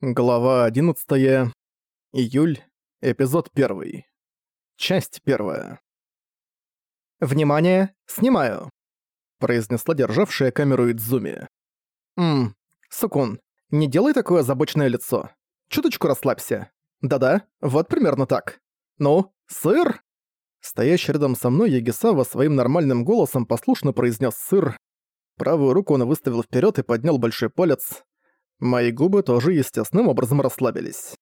Глава 11. Июль. Эпизод 1. Часть 1. «Внимание! Снимаю!» произнесла державшая камеру Идзуми. «Ммм, Сукун, не делай такое озабоченное лицо. Чуточку расслабься. Да-да, вот примерно так. Ну, сыр?» Стоящий рядом со мной Ягисава своим нормальным голосом послушно произнес «сыр». Правую руку он выставил вперед и поднял большой палец. Мои губы тоже естественным образом расслабились.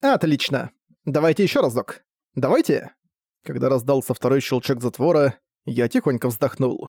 «Отлично. Давайте еще разок. Давайте!» Когда раздался второй щелчок затвора, я тихонько вздохнул.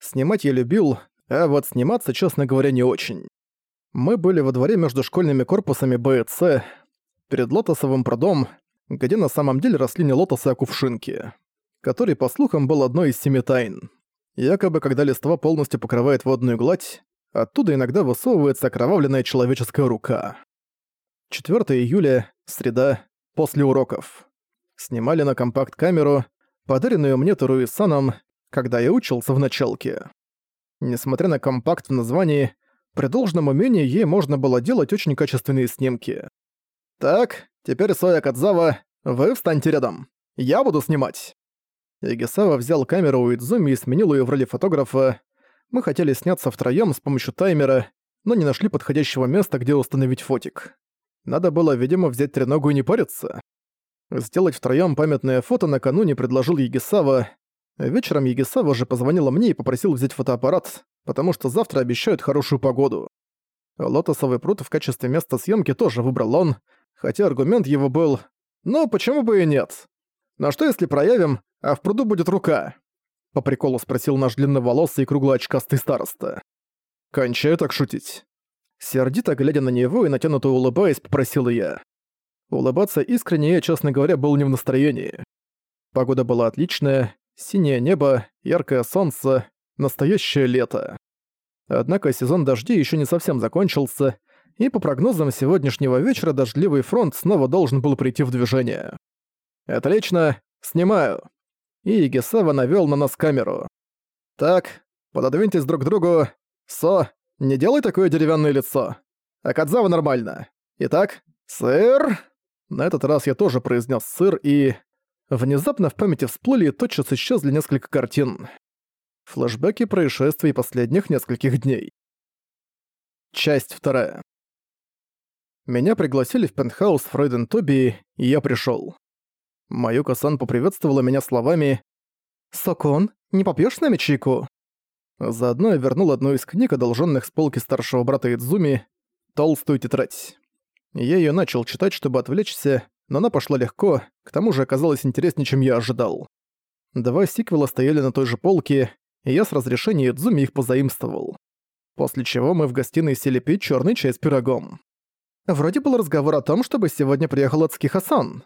Снимать я любил, а вот сниматься, честно говоря, не очень. Мы были во дворе между школьными корпусами Б и С, перед лотосовым прудом, где на самом деле росли не лотосы, а кувшинки, который, по слухам, был одной из семи тайн. Якобы, когда листва полностью покрывает водную гладь, Оттуда иногда высовывается окровавленная человеческая рука. 4 июля, среда, после уроков. Снимали на компакт-камеру, подаренную мне Туру Саном, когда я учился в началке. Несмотря на компакт в названии, при должном умении ей можно было делать очень качественные снимки. «Так, теперь Соя Кадзава, вы встаньте рядом. Я буду снимать». Игисава взял камеру у Идзуми и сменил ее в роли фотографа, мы хотели сняться втроём с помощью таймера, но не нашли подходящего места, где установить фотик. Надо было, видимо, взять треногу и не париться. Сделать втроём памятное фото накануне предложил Егисава. Вечером Егисава же позвонила мне и попросил взять фотоаппарат, потому что завтра обещают хорошую погоду. Лотосовый пруд в качестве места съемки тоже выбрал он, хотя аргумент его был «Ну, почему бы и нет? Но что если проявим, а в пруду будет рука?» По приколу спросил наш длинноволосый и круглоочкастый староста. «Кончай так шутить». Сердито глядя на него и натянуто улыбаясь, попросил я. Улыбаться искренне я, честно говоря, был не в настроении. Погода была отличная, синее небо, яркое солнце, настоящее лето. Однако сезон дождей еще не совсем закончился, и по прогнозам сегодняшнего вечера дождливый фронт снова должен был прийти в движение. «Отлично, снимаю», и Игисава навёл на нас камеру. «Так, пододвиньтесь друг к другу. Со, не делай такое деревянное лицо. А Кадзава нормально. Итак, сыр...» На этот раз я тоже произнес «сыр» и... Внезапно в памяти всплыли и тотчас исчезли несколько картин. Флэшбэки происшествий последних нескольких дней. Часть вторая. Меня пригласили в пентхаус Фрейден Тоби, и я пришёл. Маюка-сан поприветствовала меня словами «Сокон, не попьёшь с нами чайку?» Заодно я вернул одну из книг, одолженных с полки старшего брата Идзуми, толстую тетрадь. Я её начал читать, чтобы отвлечься, но она пошла легко, к тому же оказалась интереснее, чем я ожидал. Два сиквела стояли на той же полке, и я с разрешения Идзуми их позаимствовал. После чего мы в гостиной сели пить чёрный чай с пирогом. Вроде был разговор о том, чтобы сегодня приехал Ацки-Хасан.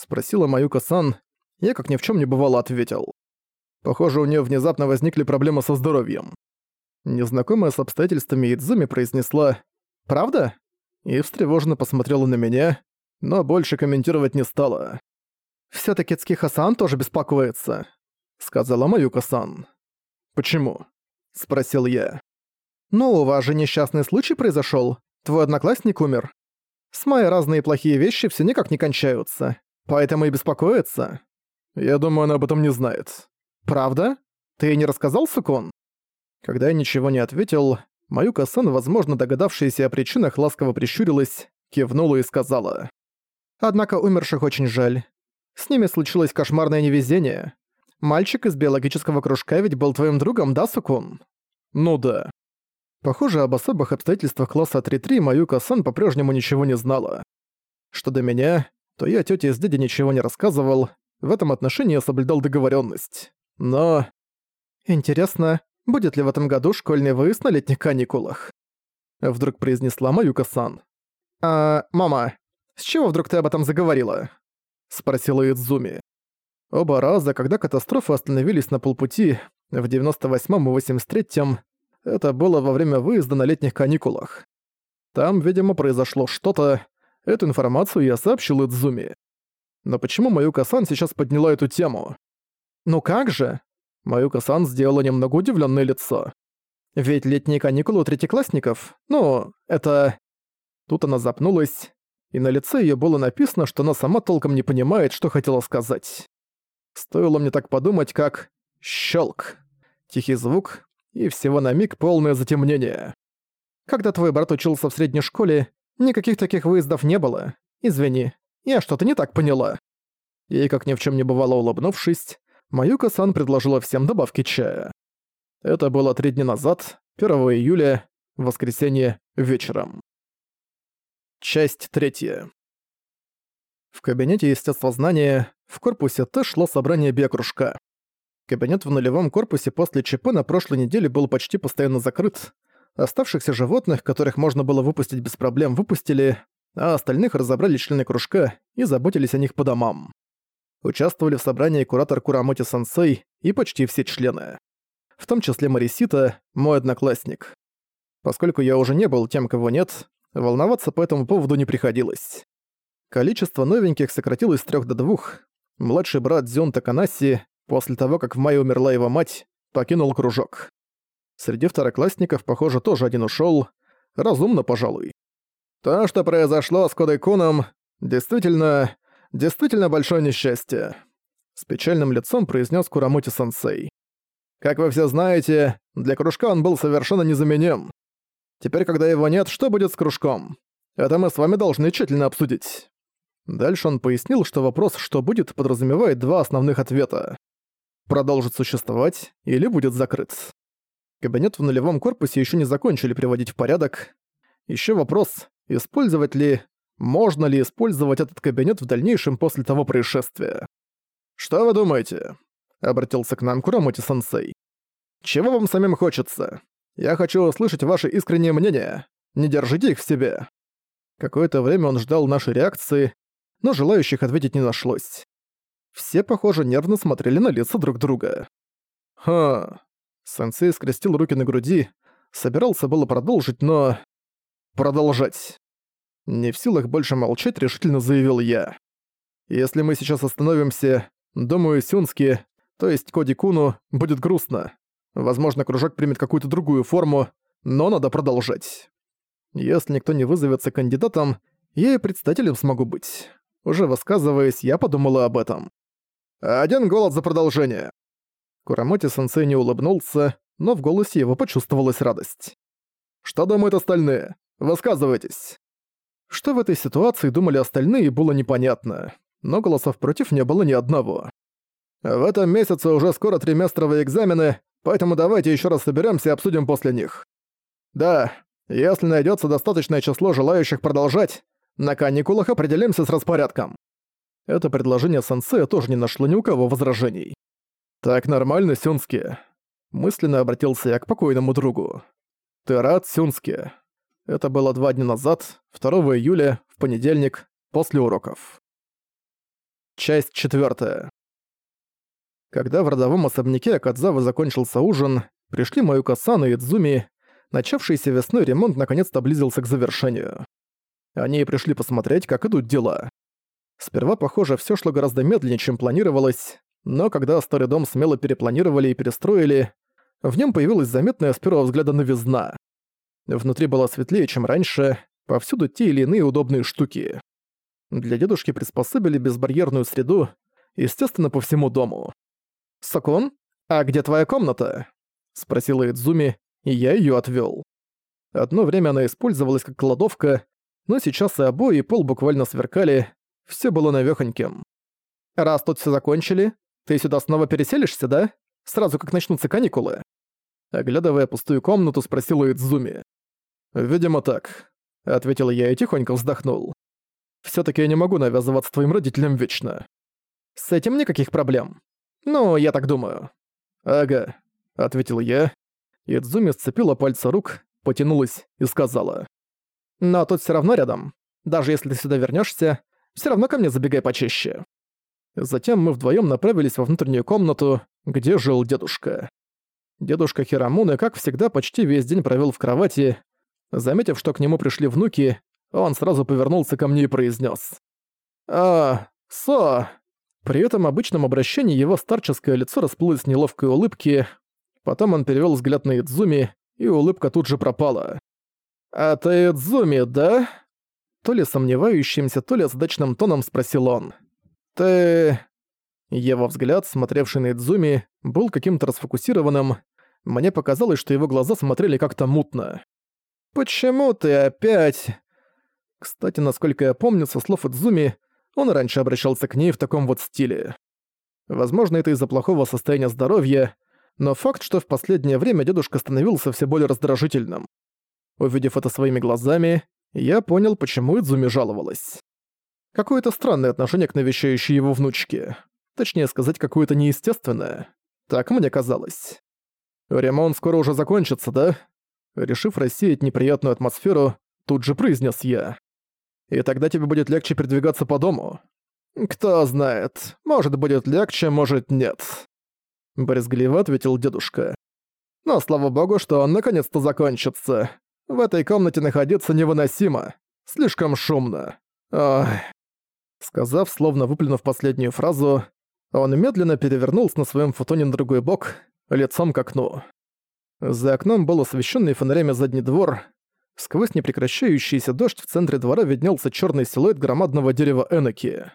Спросила Маюка-сан, я как ни в чем не бывало ответил. Похоже, у нее внезапно возникли проблемы со здоровьем. Незнакомая с обстоятельствами Идзуми произнесла «Правда?» и встревоженно посмотрела на меня, но больше комментировать не стала. «Всё-таки Цки-Хасан тоже беспокоится», — сказала Маюка-сан. «Почему?» — спросил я. «Ну, у вас же несчастный случай произошёл. Твой одноклассник умер. С Майей разные плохие вещи все никак не кончаются. Поэтому и беспокоится? Я думаю, она об этом не знает. Правда? Ты не рассказал, Сукон? Когда я ничего не ответил, Маюка-сан, возможно, догадавшаяся о причинах, ласково прищурилась, кивнула и сказала. Однако умерших очень жаль. С ними случилось кошмарное невезение. Мальчик из биологического кружка ведь был твоим другом, да, Сукун? Ну да. Похоже, об особых обстоятельствах класса 3-3 Маюка-сан по-прежнему ничего не знала. Что до меня, то я тёте с дядей ничего не рассказывал, в этом отношении я соблюдал договорённость. Но... Интересно, будет ли в этом году школьный выезд на летних каникулах? Вдруг произнесла Маюка-сан. «А, мама, с чего вдруг ты об этом заговорила?» Спросила Идзуми. Оба раза, когда катастрофы остановились на полпути, в 98-м и 83-м, это было во время выезда на летних каникулах. Там, видимо, произошло что-то, Эту информацию я сообщил Идзуми. Но почему Маюка-сан сейчас подняла эту тему? Ну как же? Маюка-сан сделала немного удивленное лицо. Ведь летние каникулы у третьеклассников, ну, это... Тут она запнулась, и на лице её было написано, что она сама толком не понимает, что хотела сказать. Стоило мне так подумать, как щелк, Тихий звук, и всего на миг полное затемнение. Когда твой брат учился в средней школе, никаких таких выездов не было. Извини, я что-то не так поняла. И, как ни в чем не бывало улыбнувшись, Маюка-сан предложила всем добавки чая. Это было три дня назад, 1 июля, воскресенье, вечером. Часть третья. В кабинете естествознания в корпусе Т шло собрание биокружка. Кабинет в нулевом корпусе после ЧП на прошлой неделе был почти постоянно закрыт. Оставшихся животных, которых можно было выпустить без проблем, выпустили, а остальных разобрали члены кружка и заботились о них по домам. Участвовали в собрании куратор Курамоти-сенсей и почти все члены. В том числе Марисита, мой одноклассник. Поскольку я уже не был тем, кого нет, волноваться по этому поводу не приходилось. Количество новеньких сократилось с трёх до двух. Младший брат Дзюн Таканаси, после того, как в мае умерла его мать, покинул кружок. Среди второклассников, похоже, тоже один ушёл. Разумно, пожалуй. То, что произошло с Кодайкуном, действительно действительно большое несчастье», — с печальным лицом произнес Курамути-сенсей. «Как вы все знаете, для кружка он был совершенно незаменим. Теперь, когда его нет, что будет с кружком? Это мы с вами должны тщательно обсудить». Дальше он пояснил, что вопрос «что будет» подразумевает два основных ответа. Продолжит существовать или будет закрыт. Кабинет в нулевом корпусе еще не закончили приводить в порядок. Еще вопрос, использовать ли можно ли использовать этот кабинет в дальнейшем после того происшествия. «Что вы думаете?» — обратился к нам Курамути-сенсей. «Чего вам самим хочется? Я хочу услышать ваше искреннее мнение. Не держите их в себе». Какое-то время он ждал нашей реакции, но желающих ответить не нашлось. Все, похоже, нервно смотрели на лица друг друга. «Ха...» Сенсей скрестил руки на груди, собирался было продолжить, но... Продолжать. Не в силах больше молчать, решительно заявил я. Если мы сейчас остановимся, думаю, Сюнски, то есть Коди Куну, будет грустно. Возможно, кружок примет какую-то другую форму, но надо продолжать. Если никто не вызовется кандидатом, я и предстателем смогу быть. Уже высказываясь, я подумала об этом. Один голод за продолжение. Курамоти-сенсей не улыбнулся, но в голосе его почувствовалась радость. Что думают остальные? Высказывайтесь. Что в этой ситуации думали остальные, было непонятно, но голосов против не было ни одного. В этом месяце уже скоро триместровые экзамены, поэтому давайте еще раз соберемся и обсудим после них. Да, если найдется достаточное число желающих продолжать, на каникулах определимся с распорядком. Это предложение сенсея тоже не нашло ни у кого возражений. «Так нормально, Сюнски?» Мысленно обратился я к покойному другу. «Ты рад, Сюнски?» Это было два дня назад, 2 июля, в понедельник, после уроков. Часть четвертая. Когда в родовом особняке Акадзавы закончился ужин, пришли Маюка-сан и Идзуми, начавшийся весной ремонт наконец-то близился к завершению. Они пришли посмотреть, как идут дела. Сперва, похоже, все шло гораздо медленнее, чем планировалось, но когда старый дом смело перепланировали и перестроили, в нем появилась заметная с первого взгляда новизна. Внутри было светлее, чем раньше, повсюду те или иные удобные штуки. Для дедушки приспособили безбарьерную среду, естественно, по всему дому. «Сакун, а где твоя комната?» — спросила Идзуми, и я её отвёл. Одно время она использовалась как кладовка, но сейчас и обои и пол буквально сверкали, всё было навёхоньким. «Раз тут всё закончили, ты сюда снова переселишься, да? Сразу как начнутся каникулы?» Оглядывая пустую комнату, спросила Идзуми. «Видимо, так», — ответил я и тихонько вздохнул. «Всё-таки я не могу навязываться твоим родителям вечно». «С этим никаких проблем. Ну, я так думаю». «Ага», — ответил я. Идзуми сцепила пальцы рук, потянулась и сказала. «Но тут всё равно рядом. Даже если ты сюда вернёшься, всё равно ко мне забегай почаще». Затем мы вдвоём направились во внутреннюю комнату, где жил дедушка. Дедушка Хирамуны, как всегда, почти весь день провёл в кровати, Заметив, что к нему пришли внуки, он сразу повернулся ко мне и произнес: «А, Со!» При этом обычном обращении его старческое лицо расплылось в неловкой улыбке, потом он перевел взгляд на Идзуми, и улыбка тут же пропала. «А ты Идзуми, да?» то ли сомневающимся, то ли задачным тоном спросил он. «Ты...» Его взгляд, смотревший на Идзуми, был каким-то расфокусированным. Мне показалось, что его глаза смотрели как-то мутно. «Почему ты опять...» Кстати, насколько я помню, со слов Идзуми, он раньше обращался к ней в таком вот стиле. Возможно, это из-за плохого состояния здоровья, но факт, что в последнее время дедушка становился все более раздражительным. Увидев это своими глазами, я понял, почему Идзуми жаловалась. Какое-то странное отношение к навещающей его внучке. Точнее сказать, какое-то неестественное. Так мне казалось. «Ремонт скоро уже закончится, да?» Решив рассеять неприятную атмосферу, тут же произнес я. «И тогда тебе будет легче передвигаться по дому?» «Кто знает. Может, будет легче, может, нет». Брезгливо ответил дедушка. «Но слава богу, что он наконец-то закончится. В этой комнате находиться невыносимо. Слишком шумно. Ой. Сказав, словно выплюнув последнюю фразу, он медленно перевернулся на своем футоне на другой бок, лицом к окну. За окном был освещенный фонарями задний двор. Сквозь непрекращающийся дождь в центре двора виднелся черный силуэт громадного дерева Эноки.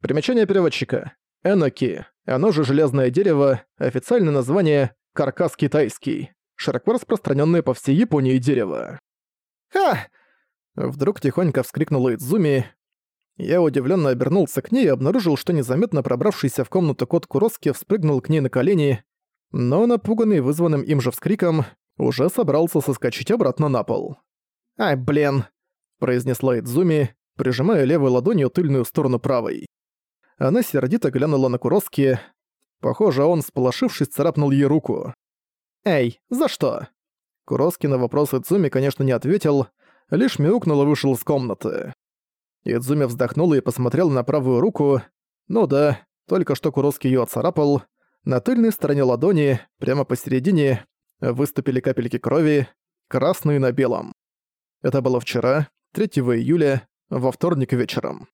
Примечание переводчика. Эноки, оно же железное дерево, официальное название «каркас китайский», широко распространенное по всей Японии дерево. «Ха!» Вдруг тихонько вскрикнула Идзуми. Я удивленно обернулся к ней и обнаружил, что незаметно пробравшийся в комнату кот Куроски вспрыгнул к ней на колени, но, напуганный вызванным им же вскриком, уже собрался соскочить обратно на пол. «Ай, блин!» – произнесла Идзуми, прижимая левой ладонью тыльную сторону правой. Она сердито глянула на Куроски. Похоже, он, сполошившись, царапнул ей руку. «Эй, за что?» Куроски на вопрос Идзуми, конечно, не ответил, лишь мяукнул и вышел из комнаты. Идзуми вздохнула и посмотрела на правую руку. Ну да, только что Куроски её царапал. На тыльной стороне ладони, прямо посередине, выступили капельки крови, красные на белом. Это было вчера, 3 июля, во вторник вечером.